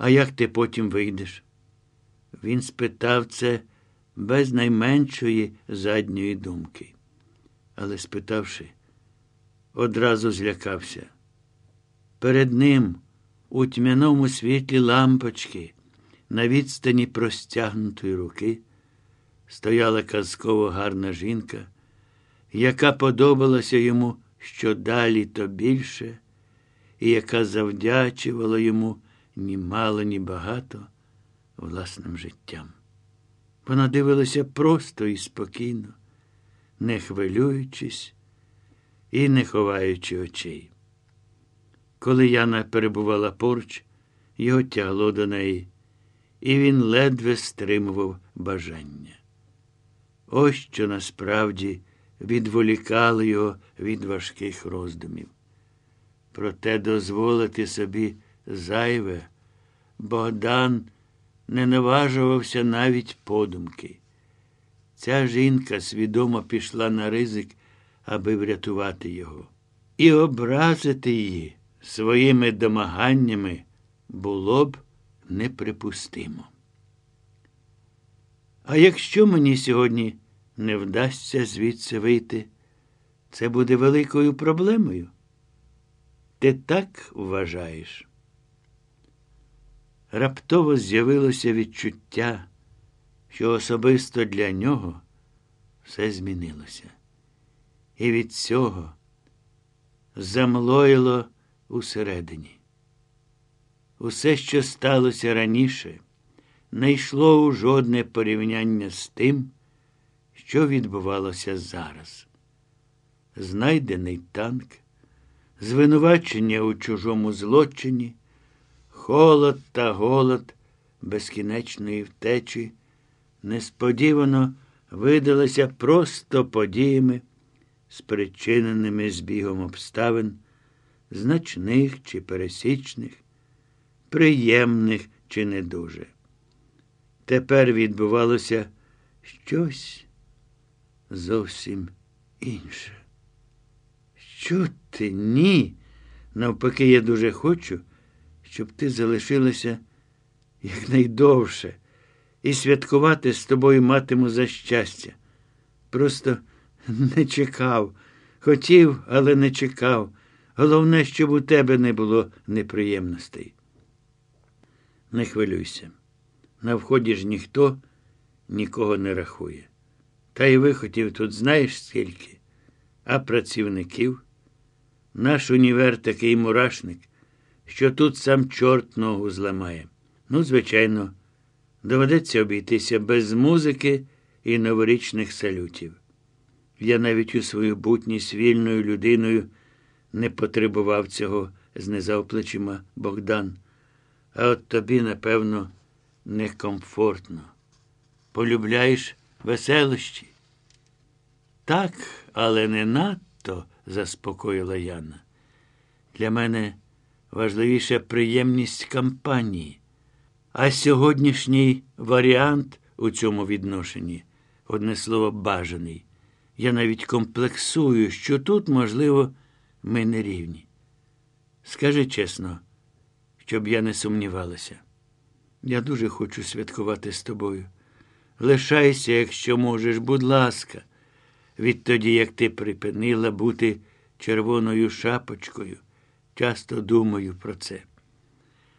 А як ти потім вийдеш? Він спитав це без найменшої задньої думки. Але, спитавши, одразу злякався. Перед ним, у тьмяному світлі лампочки, на відстані простягнутої руки, стояла казково гарна жінка, яка подобалася йому що далі, то більше, і яка завдячувала йому ні мало, ні багато власним життям. Вона дивилася просто і спокійно, не хвилюючись і не ховаючи очей. Коли Яна перебувала поруч, його тягло до неї, і він ледве стримував бажання. Ось що насправді відволікало його від важких роздумів. Проте дозволити собі зайве, Богдан не наважувався навіть подумки. Ця жінка свідомо пішла на ризик, аби врятувати його. І образити її своїми домаганнями було б неприпустимо. А якщо мені сьогодні не вдасться звідси вийти, це буде великою проблемою. Ти так вважаєш? Раптово з'явилося відчуття, що особисто для нього все змінилося. І від цього замлоїло усередині. Усе, що сталося раніше, не йшло у жодне порівняння з тим, що відбувалося зараз. Знайдений танк, звинувачення у чужому злочині, холод та голод безкінечної втечі несподівано видалися просто подіями, спричиненими збігом обставин, значних чи пересічних, приємних чи не дуже. Тепер відбувалося щось зовсім інше. Що ти ні? Навпаки, я дуже хочу, щоб ти залишилася якнайдовше і святкувати з тобою матиму за щастя. Просто не чекав. Хотів, але не чекав. Головне, щоб у тебе не було неприємностей. Не хвилюйся. На вході ж ніхто нікого не рахує. Та й виходів тут знаєш скільки, а працівників. Наш універ такий мурашник, що тут сам чорт ногу зламає. Ну, звичайно, доведеться обійтися без музики і новорічних салютів. Я навіть у свою бутність вільною людиною не потребував цього, знизав плечима Богдан. А от тобі, напевно, некомфортно. Полюбляєш веселощі? Так, але не надто, заспокоїла Яна. Для мене важливіша приємність кампанії. А сьогоднішній варіант у цьому відношенні, одне слово, бажаний. Я навіть комплексую, що тут, можливо, ми не рівні. Скажи чесно, щоб я не сумнівалася. Я дуже хочу святкувати з тобою. Лишайся, якщо можеш, будь ласка, відтоді, як ти припинила бути червоною шапочкою, часто думаю про це.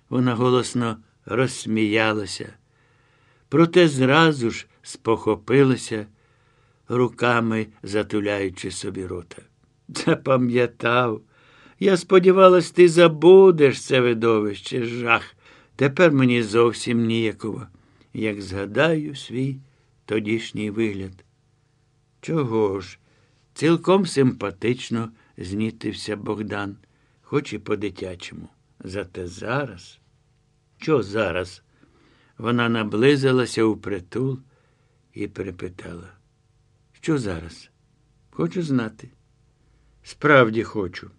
Вона голосно розсміялася, проте зразу ж спохопилася, руками затуляючи собі рота. Запам'ятав. Я сподівалась, ти забудеш це видовище, жах. Тепер мені зовсім ніяково, як згадаю свій тодішній вигляд. Чого ж? Цілком симпатично знітився Богдан, хоч і по-дитячому. Зате зараз. Що зараз? Вона наблизилася у притул і перепитала. Що зараз? Хочу знати. Справді хочу.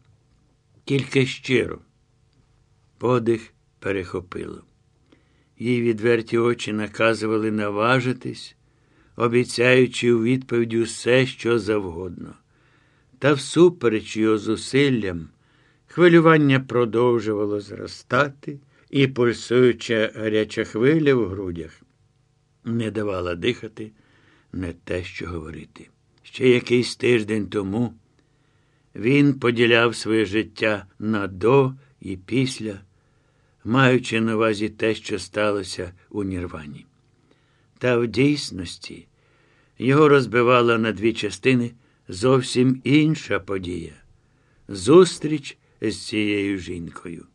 Тільки щиро. Подих перехопило. Її відверті очі наказували наважитись, обіцяючи у відповідь усе, що завгодно. Та всупереч його зусиллям, хвилювання продовжувало зростати і пульсуюча гаряча хвиля в грудях не давала дихати, не те, що говорити. Ще якийсь тиждень тому він поділяв своє життя на до і після, маючи на увазі те, що сталося у Нірвані. Та в дійсності його розбивала на дві частини зовсім інша подія зустріч з цією жінкою.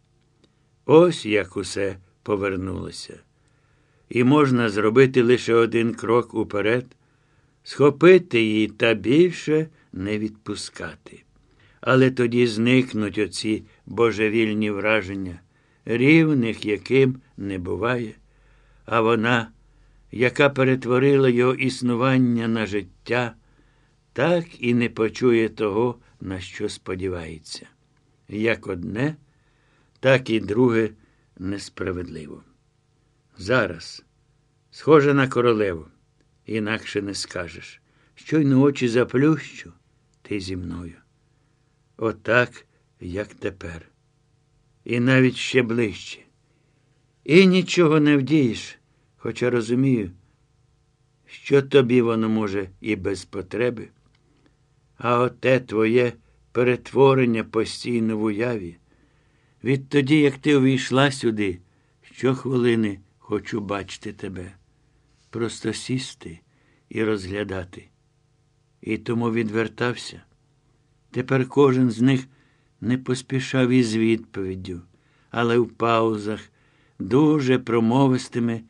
Ось як усе повернулося. І можна зробити лише один крок уперед, схопити її та більше не відпускати. Але тоді зникнуть оці божевільні враження, рівних яким не буває, а вона, яка перетворила його існування на життя, так і не почує того, на що сподівається. Як одне, так і друге несправедливо. Зараз, схоже на королеву, інакше не скажеш. Щойно очі заплющу, ти зі мною. Отак, як тепер. І навіть ще ближче. І нічого не вдієш, хоча розумію, що тобі воно може і без потреби. А оте твоє перетворення постійно в уяві. Відтоді, як ти увійшла сюди, щохвилини хочу бачити тебе, просто сісти і розглядати. І тому відвертався. Тепер кожен з них не поспішав із відповіддю, але в паузах, дуже промовистими,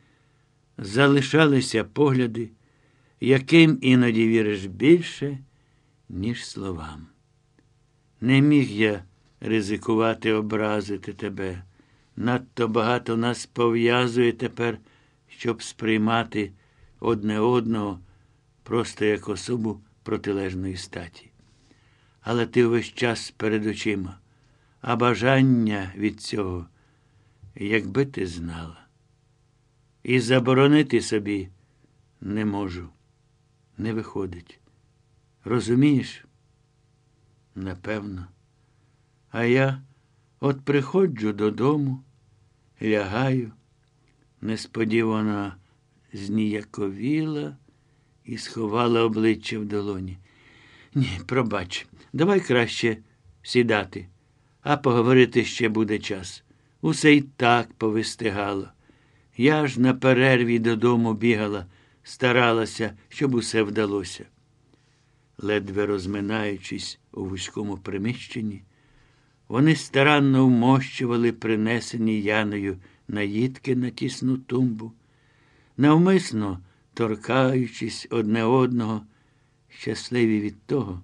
залишалися погляди, яким іноді віриш більше, ніж словам. Не міг я ризикувати образити тебе. Надто багато нас пов'язує тепер, щоб сприймати одне одного просто як особу протилежної статі. Але ти весь час перед очима, а бажання від цього, якби ти знала. І заборонити собі не можу, не виходить. Розумієш? Напевно. А я от приходжу додому, лягаю, несподівано зніяковіла і сховала обличчя в долоні. Ні, пробач, давай краще сідати, а поговорити ще буде час. Усе й так повистигало. Я ж на перерві додому бігала, старалася, щоб усе вдалося. Ледве розминаючись у вузькому приміщенні, вони старанно вмощували принесені Яною наїдки на тісну тумбу, навмисно торкаючись одне одного, щасливі від того,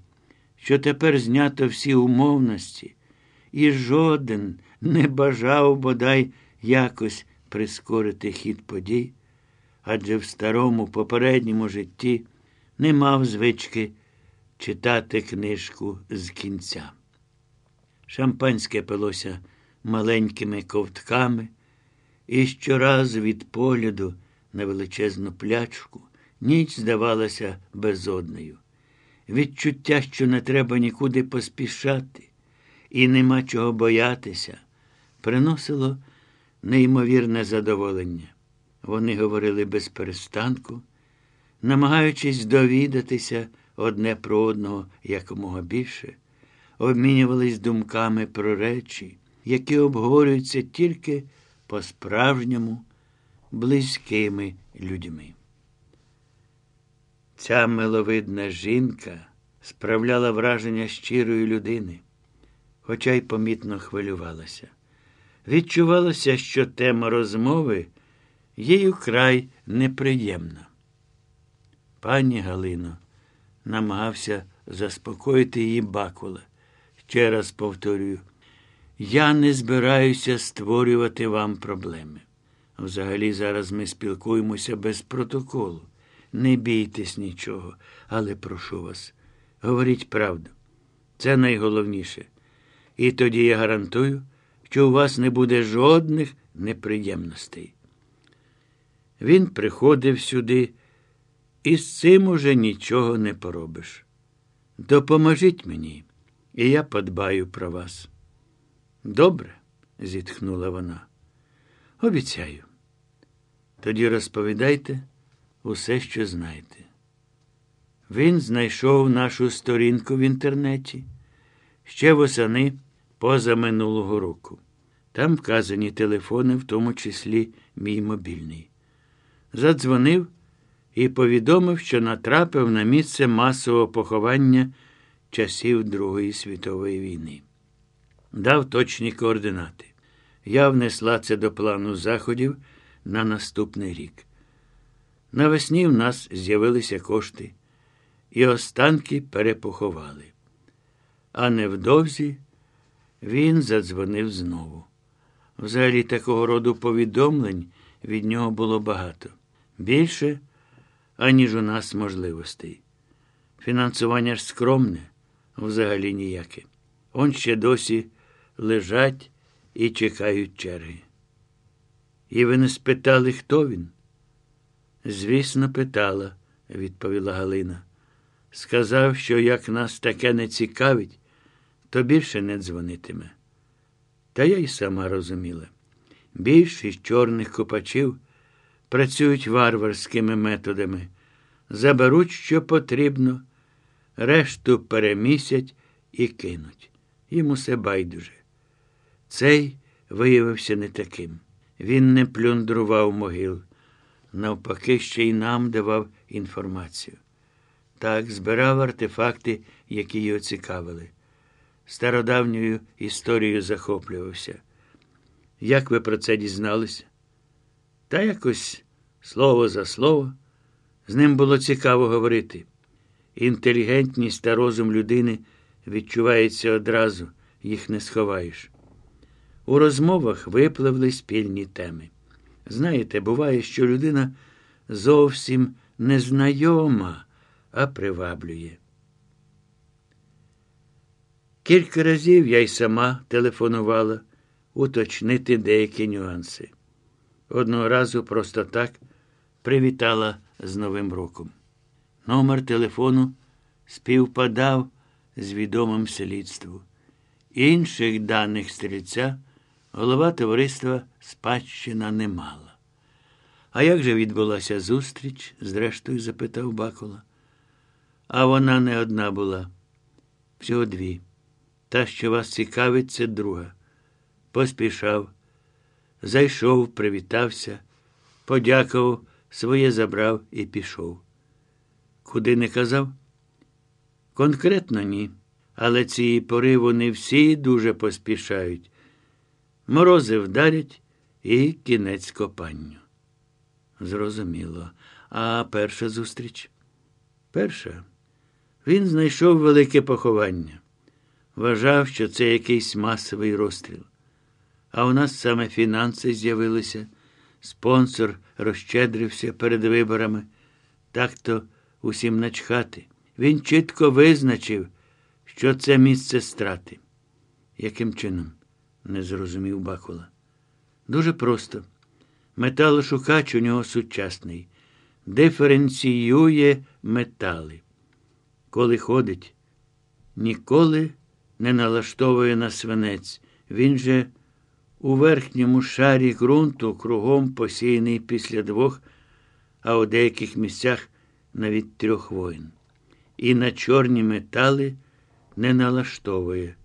що тепер знято всі умовності, і жоден не бажав бодай якось прискорити хід подій, адже в старому попередньому житті не мав звички читати книжку з кінця. Шампанське пилося маленькими ковтками, і щоразу від погляду на величезну плячку ніч здавалася безодною. Відчуття, що не треба нікуди поспішати, і нема чого боятися, приносило неймовірне задоволення. Вони говорили без перестанку, намагаючись довідатися одне про одного якомога більше, обмінювались думками про речі, які обговорюються тільки по-справжньому близькими людьми. Ця миловидна жінка справляла враження щирої людини, хоча й помітно хвилювалася. Відчувалося, що тема розмови їй украй неприємна. Пані Галино намагався заспокоїти її Бакула. Ще раз повторюю, я не збираюся створювати вам проблеми. Взагалі, зараз ми спілкуємося без протоколу. Не бійтесь нічого, але прошу вас, говоріть правду. Це найголовніше. І тоді я гарантую, що у вас не буде жодних неприємностей. Він приходив сюди, і з цим уже нічого не поробиш. Допоможіть мені, і я подбаю про вас. Добре, зітхнула вона. Обіцяю. Тоді розповідайте усе, що знаєте. Він знайшов нашу сторінку в інтернеті ще восени поза минулого року. Там вказані телефони, в тому числі мій мобільний. Задзвонив і повідомив, що натрапив на місце масового поховання часів Другої світової війни. Дав точні координати. Я внесла це до плану заходів на наступний рік. Навесні в нас з'явилися кошти, і останки перепоховали. А невдовзі він задзвонив знову. Взагалі такого роду повідомлень від нього було багато. Більше, аніж у нас можливостей. Фінансування ж скромне, взагалі ніяке. Он ще досі лежать і чекають черги. І ви не спитали, хто він? Звісно, питала, відповіла Галина. Сказав, що як нас таке не цікавить, то більше не дзвонитиме. Та я й сама розуміла. Більшість чорних копачів працюють варварськими методами, заберуть, що потрібно, решту перемісять і кинуть. Їм усе байдуже. Цей виявився не таким. Він не плюндрував могил, навпаки, ще й нам давав інформацію. Так, збирав артефакти, які його цікавили. Стародавньою історією захоплювався. Як ви про це дізналися? Та якось слово за слово. З ним було цікаво говорити. Інтелігентність та розум людини відчувається одразу, їх не сховаєш. У розмовах випливли спільні теми. Знаєте, буває, що людина зовсім незнайома, а приваблює. Кілька разів я й сама телефонувала уточнити деякі нюанси. Одного разу просто так привітала з Новим роком. Номер телефону співпадав з відомим слідству. Інших даних стрільця голова товариства спадщина не мала. А як же відбулася зустріч? зрештою запитав Бакула. А вона не одна була. Всього дві. Та, що вас цікавить, це друга. Поспішав, зайшов, привітався, подякував, своє забрав і пішов. Куди не казав? Конкретно ні. Але цієї пори вони всі дуже поспішають. Морози вдарять і кінець копанню. Зрозуміло. А перша зустріч? Перша. Він знайшов велике поховання. Вважав, що це якийсь масовий розстріл. А у нас саме фінанси з'явилися, спонсор розщедрився перед виборами. Так то усім начхати. Він чітко визначив, що це місце страти. Яким чином? не зрозумів Бакула. Дуже просто. Металошукач у нього сучасний, диференціює метали. Коли ходить, ніколи не налаштовує на свинець. Він же у верхньому шарі ґрунту кругом посіяний після двох, а у деяких місцях навіть трьох воїн. І на чорні метали не налаштовує.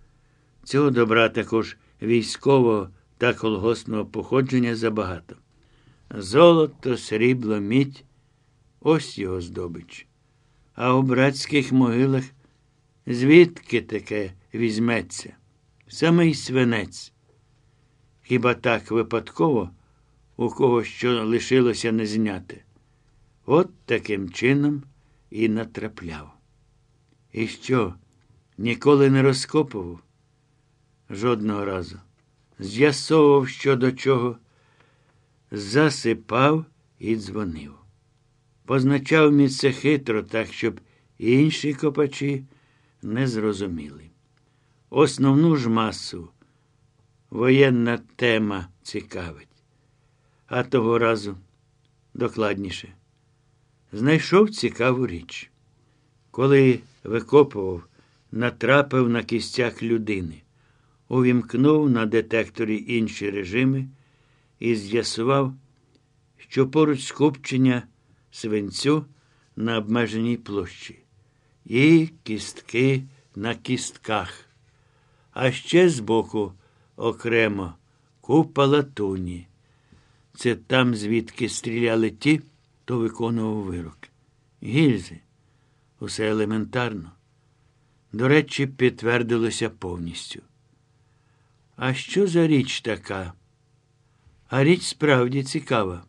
Цього добра також військового та колгосного походження забагато. Золото, срібло, мідь ось його здобич. А у братських могилах звідки таке візьметься? Самий свинець. Хіба так випадково, у кого що лишилося не зняти? От таким чином і натрапляв. І що, ніколи не розкопував? Жодного разу. З'ясовував, що до чого, засипав і дзвонив. Позначав місце хитро, так, щоб інші копачі не зрозуміли. Основну ж масу воєнна тема цікавить. А того разу докладніше. Знайшов цікаву річ. Коли викопував, натрапив на кістяк людини, увімкнув на детекторі інші режими і з'ясував, що поруч скупчення свинцю на обмеженій площі, і кістки на кістках, а ще збоку окремо купа латуні. Це там, звідки стріляли ті, хто виконував вирок. Гільзи. Усе елементарно. До речі, підтвердилося повністю. А що за річ така? А річ справді цікава.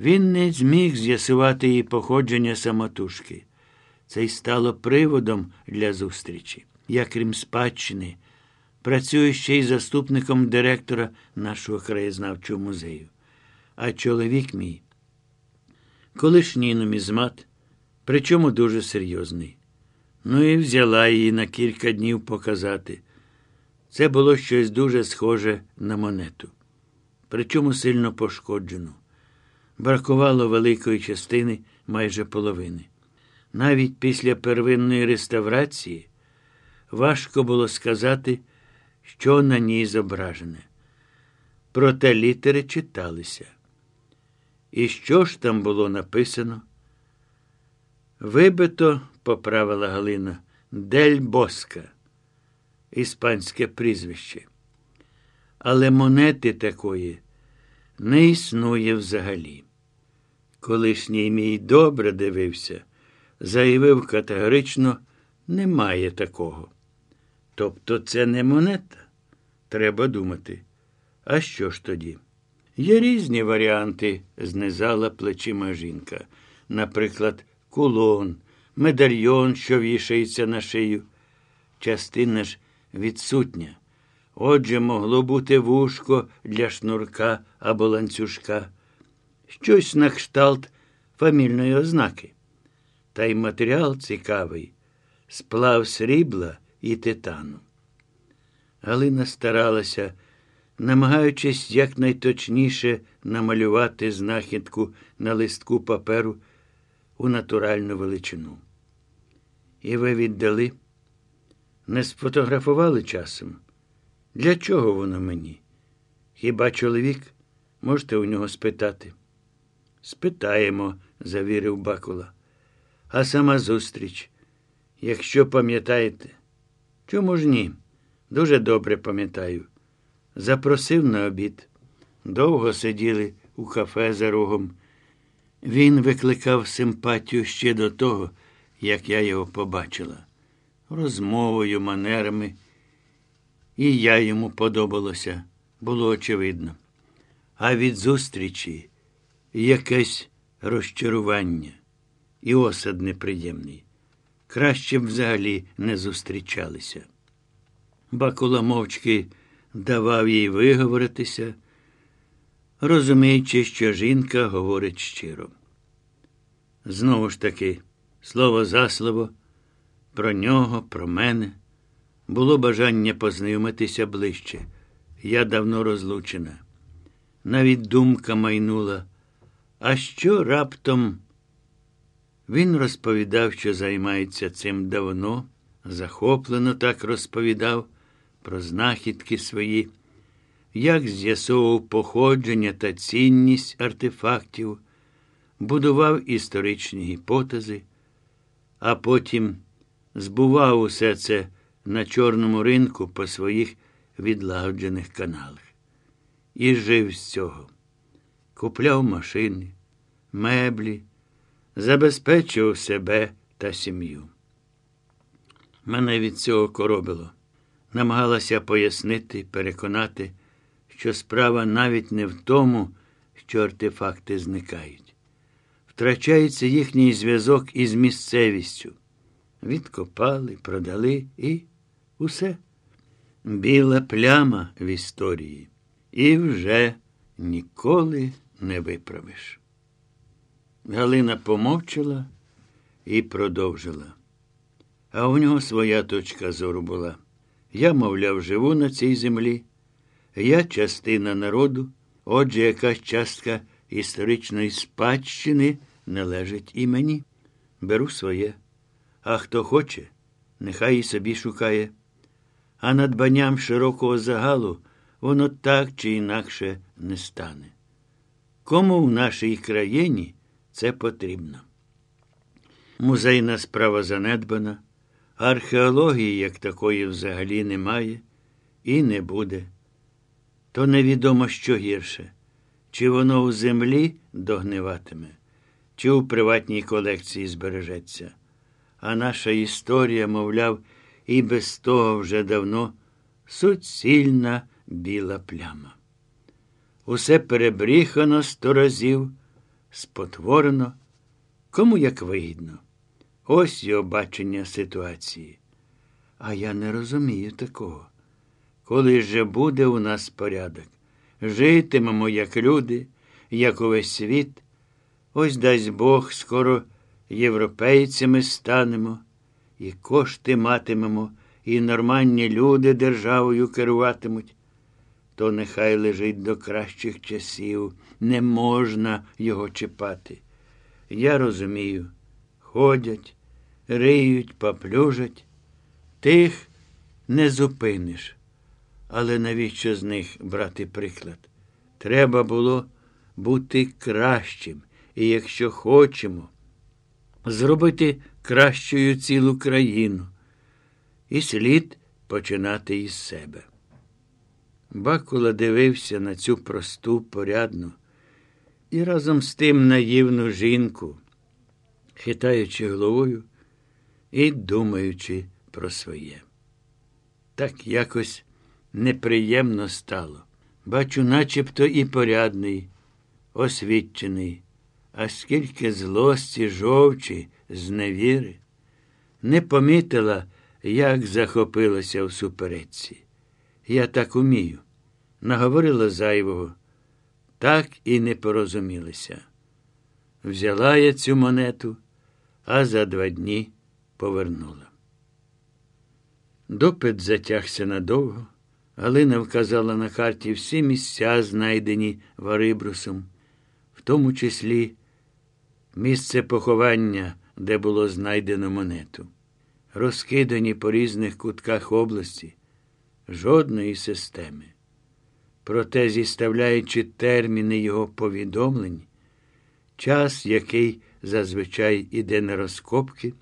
Він не зміг з'ясувати її походження самотужки. Це й стало приводом для зустрічі. Я, крім спадщини, працюю ще й заступником директора нашого краєзнавчого музею. А чоловік мій, колишній нумізмат, причому дуже серйозний. Ну і взяла її на кілька днів показати. Це було щось дуже схоже на монету, причому сильно пошкоджену. Бракувало великої частини майже половини. Навіть після первинної реставрації важко було сказати, що на ній зображене. Проте літери читалися. І що ж там було написано? Вибито, поправила Галина, Дель Боска, іспанське прізвище. Але монети такої не існує взагалі. Колишній мій добре дивився, заявив категорично, немає такого. Тобто це не монета? Треба думати. А що ж тоді? Є різні варіанти, знизала плечима жінка. Наприклад, кулон, медальйон, що вішається на шию. Частина ж відсутня. Отже, могло бути вушко для шнурка або ланцюжка, щось на кшталт фамільної ознаки. Та й матеріал цікавий сплав срібла і титану. Галина старалася, намагаючись якнайточніше намалювати знахідку на листку паперу у натуральну величину. І ви віддали? Не сфотографували часом? Для чого воно мені? Хіба чоловік? Можете у нього спитати? Спитаємо, завірив Бакула. А сама зустріч, якщо пам'ятаєте, чому ж ні? Дуже добре пам'ятаю. Запросив на обід. Довго сиділи у кафе за рогом. Він викликав симпатію ще до того, як я його побачила, розмовою, манерами. І я йому подобалося, було очевидно. А від зустрічі якесь розчарування і осад неприємний. Краще б взагалі не зустрічалися. Бакула мовчки давав їй виговоритися, розуміючи, що жінка говорить щиро. Знову ж таки, слово за слово, про нього, про мене. Було бажання познайомитися ближче. Я давно розлучена. Навіть думка майнула. А що раптом? Він розповідав, що займається цим давно, захоплено так розповідав про знахідки свої, як з'ясовував походження та цінність артефактів, будував історичні гіпотези, а потім збував усе це на чорному ринку по своїх відлагоджених каналах. І жив з цього. Купляв машини, меблі, забезпечував себе та сім'ю. Мене від цього коробило. Намагалася пояснити, переконати, що справа навіть не в тому, що артефакти зникають. Втрачається їхній зв'язок із місцевістю. Відкопали, продали і усе. Біла пляма в історії. І вже ніколи не виправиш. Галина помовчала і продовжила. А у нього своя точка зору була. Я, мовляв, живу на цій землі. Я частина народу, отже, якась частка історичної спадщини належить і мені. Беру своє. А хто хоче, нехай і собі шукає. А надбанням широкого загалу воно так чи інакше не стане. Кому в нашій країні це потрібно? Музейна справа занедбана, археології як такої взагалі немає і не буде. То невідомо, що гірше, чи воно у землі догниватиме, чи у приватній колекції збережеться. А наша історія, мовляв, і без того вже давно суцільна біла пляма. Усе перебріхано сто разів, спотворено, кому як вигідно. Ось його бачення ситуації. А я не розумію такого. Коли же буде у нас порядок, житимемо, як люди, як увесь світ, ось дасть Бог, скоро європейцями станемо, і кошти матимемо, і нормальні люди державою керуватимуть. То нехай лежить до кращих часів, не можна його чіпати. Я розумію, ходять, риють, поплюжать, тих не зупиниш. Але навіщо з них брати приклад? Треба було бути кращим, і якщо хочемо, зробити кращою цілу країну. І слід починати із себе. Бакула дивився на цю просту, порядну і разом з тим наївну жінку, хитаючи головою і думаючи про своє. Так якось неприємно стало. Бачу, начебто і порядний, освічений, а скільки злості, жовчі, зневіри, не помітила, як захопилася в суперечці. Я так умію. Наговорила зайвого, так і не порозумілися. Взяла я цю монету, а за два дні повернула. Допит затягся надовго. Галина вказала на карті всі місця, знайдені Варибрусом, в тому числі місце поховання, де було знайдено монету, розкидані по різних кутках області, жодної системи. Проте, зіставляючи терміни його повідомлень, час, який зазвичай іде на розкопки,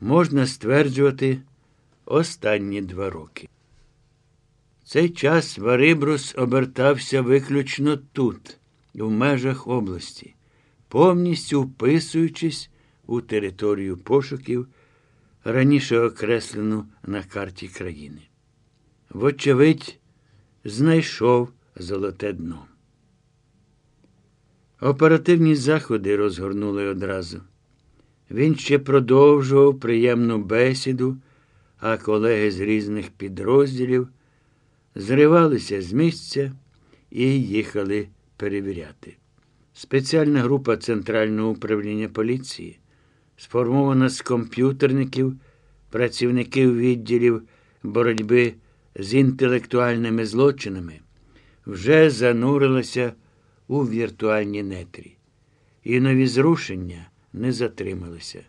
можна стверджувати останні два роки цей час Варибрус обертався виключно тут, в межах області, повністю вписуючись у територію пошуків, раніше окреслену на карті країни. Вочевидь, знайшов золоте дно. Оперативні заходи розгорнули одразу. Він ще продовжував приємну бесіду, а колеги з різних підрозділів зривалися з місця і їхали перевіряти. Спеціальна група Центрального управління поліції, сформована з комп'ютерників, працівників відділів боротьби з інтелектуальними злочинами, вже занурилася у віртуальні нетрі. І нові зрушення не затрималися.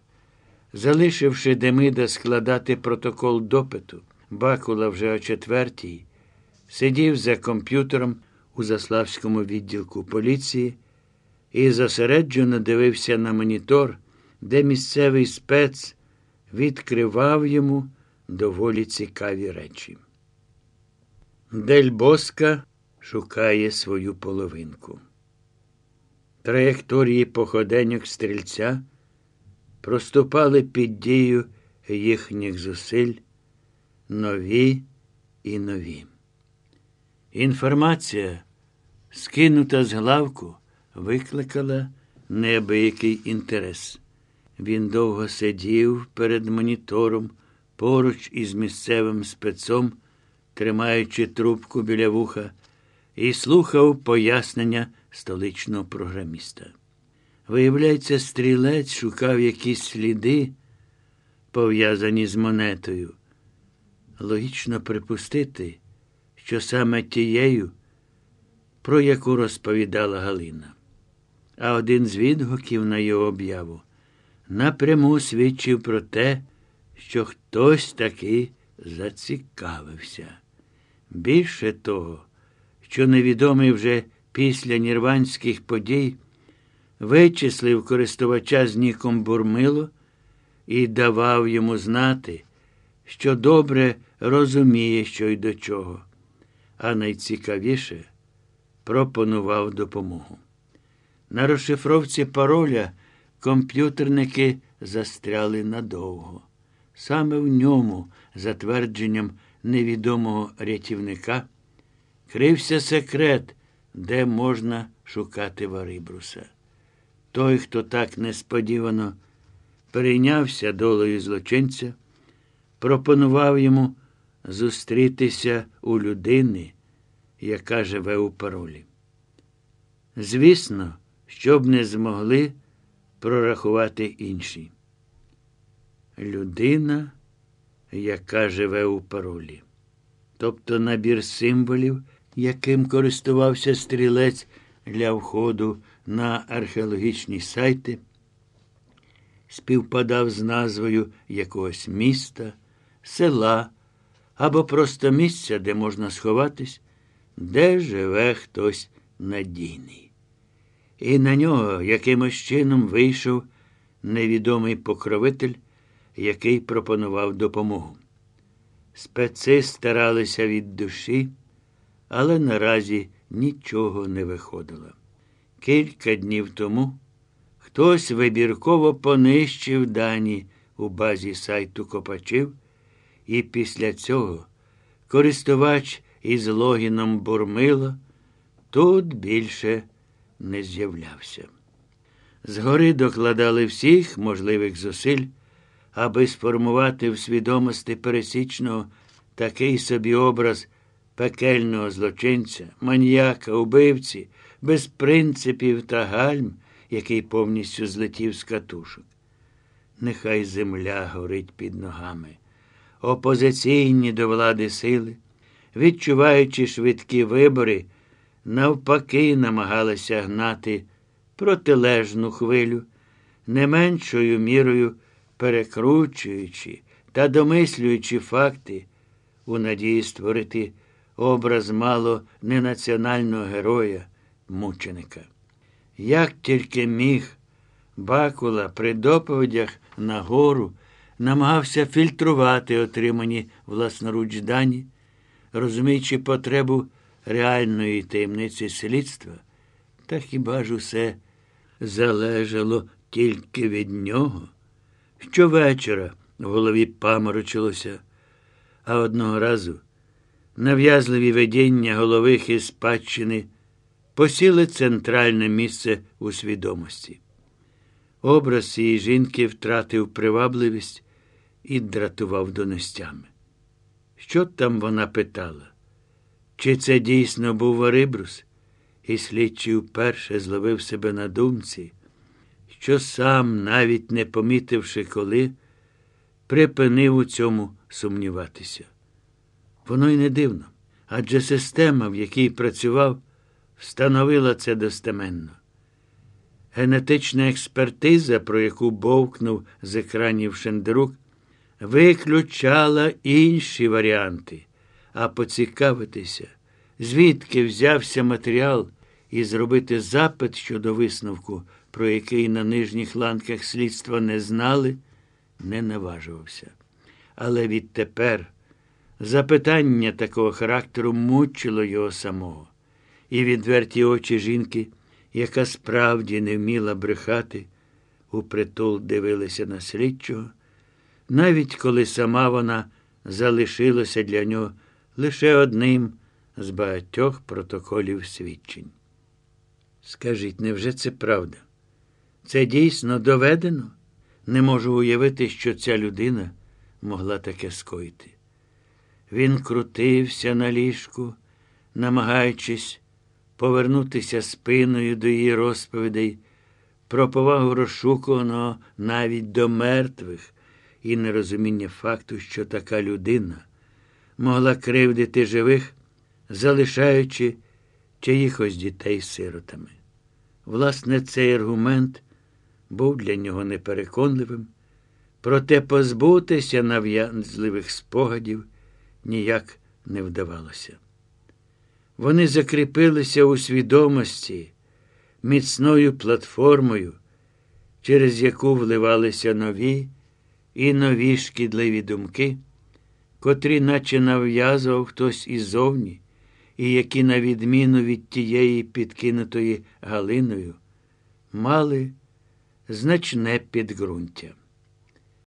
Залишивши Демида складати протокол допиту, Бакула вже о четвертій сидів за комп'ютером у Заславському відділку поліції і зосереджено дивився на монітор, де місцевий спец відкривав йому доволі цікаві речі. Дель Боска шукає свою половинку. Траєкторії походеньок стрільця проступали під дію їхніх зусиль нові і нові. Інформація, скинута з главку, викликала неабиякий інтерес. Він довго сидів перед монітором поруч із місцевим спецом, тримаючи трубку біля вуха, і слухав пояснення столичного програміста. Виявляється, стрілець шукав якісь сліди, пов'язані з монетою. Логічно припустити що саме тією, про яку розповідала Галина. А один з відгуків на його об'яву напряму свідчив про те, що хтось таки зацікавився. Більше того, що невідомий вже після нірванських подій вичислив користувача з ніком Бурмило і давав йому знати, що добре розуміє, що й до чого, а найцікавіше пропонував допомогу. На розшифровці пароля комп'ютерники застряли надовго. Саме в ньому, за твердженням невідомого рятівника, крився секрет, де можна шукати Варибруса. Той, хто так несподівано перейнявся долею злочинця, пропонував йому зустрітися у людини, яка живе у паролі. Звісно, щоб не змогли прорахувати інші. Людина, яка живе у паролі. Тобто набір символів, яким користувався стрілець для входу на археологічні сайти, співпадав з назвою якогось міста, села або просто місця, де можна сховатись, де живе хтось надійний. І на нього якимось чином вийшов невідомий покровитель, який пропонував допомогу. Специ старалися від душі, але наразі нічого не виходило. Кілька днів тому хтось вибірково понищив дані у базі сайту Копачів, і після цього користувач із логіном Бурмило тут більше не з'являвся. Згори докладали всіх можливих зусиль, аби сформувати в свідомості пересічного такий собі образ пекельного злочинця, маніяка, убивці, без принципів та гальм, який повністю злетів з катушок. Нехай земля горить під ногами. Опозиційні до влади сили, відчуваючи швидкі вибори, навпаки, намагалися гнати протилежну хвилю, не меншою мірою перекручуючи та домислюючи факти, у надії створити образ мало не національного героя, мученика. Як тільки міг, Бакула при доповідях на гору намагався фільтрувати отримані власноруч дані, розуміючи потребу реальної таємниці слідства, та хіба ж усе залежало тільки від нього? Щовечора в голові паморочилося, а одного разу нав'язливі видіння голових і спадщини посіли центральне місце у свідомості. Образ цієї жінки втратив привабливість і дратував донестями. Що там вона питала? Чи це дійсно був Варибрус? І слідчий вперше зловив себе на думці, що сам, навіть не помітивши коли, припинив у цьому сумніватися. Воно й не дивно, адже система, в якій працював, встановила це достеменно. Генетична експертиза, про яку бовкнув з екранів Шендерук, виключала інші варіанти, а поцікавитися, звідки взявся матеріал, і зробити запит щодо висновку, про який на нижніх ланках слідства не знали, не наважувався. Але відтепер запитання такого характеру мучило його самого, і відверті очі жінки, яка справді не вміла брехати, упритул дивилися на слідчого, навіть коли сама вона залишилася для нього лише одним з багатьох протоколів свідчень. Скажіть, невже це правда? Це дійсно доведено? Не можу уявити, що ця людина могла таке скоїти. Він крутився на ліжку, намагаючись повернутися спиною до її розповідей, про повагу розшукуваного навіть до мертвих і нерозуміння факту, що така людина могла кривдити живих, залишаючи чиїхось дітей сиротами. Власне, цей аргумент був для нього непереконливим, проте позбутися нав'язливих спогадів ніяк не вдавалося. Вони закріпилися у свідомості міцною платформою, через яку вливалися нові і нові шкідливі думки, котрі наче нав'язував хтось іззовні, і які, на відміну від тієї підкинутої Галиною, мали значне підґрунтя.